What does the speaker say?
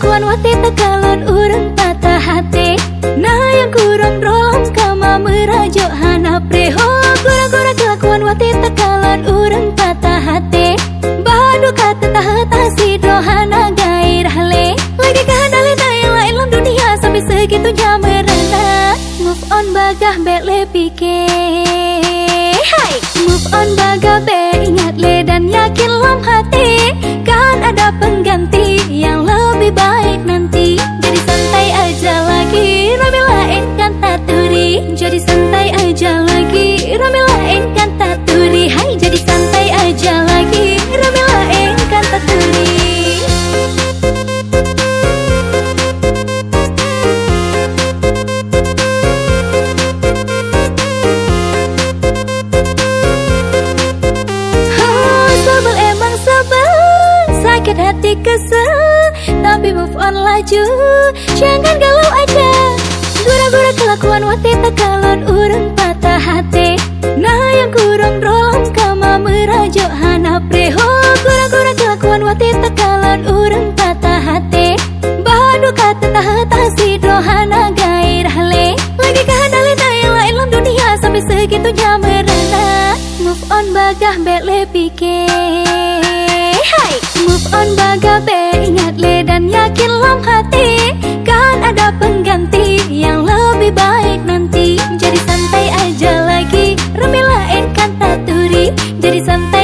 kelakuan wati tekalon urang patah hati. Nah yang kurang drom kama merajuk hana preho Gura-gura kelakuan wati tekalon urang patah hati. Badu kata tahta si hana gairah le Lagi kahadale na yang lain dalam dunia Sampai segitu merana. Move on bagah bele pikir. Hai! Move on bagah be ingat le dan yakin lam hati. Kan ada pengganti lebih baik nanti Jadi santai aja lagi. Ramilah enkan taturi Jadi santai aja lagi. Ramilah enkan taturi Hai jadi santai aja lagi. Taturi Oh, sebel emang sebel. Sakit hati kesel Tapi move on laju. Jangan galau aja. Gura-gura kelakuan wati tekalon urang patah hati. Nah yang kurang drom kama merajuk hana preho Gura-gura kelakuan wati tekalon urang patah hati. Badu kata tahta si hana gairah le. Lagi yang lain dalam dunia Sampai segitu merana. Move on bagah bele pikir. Hai Move on horizonte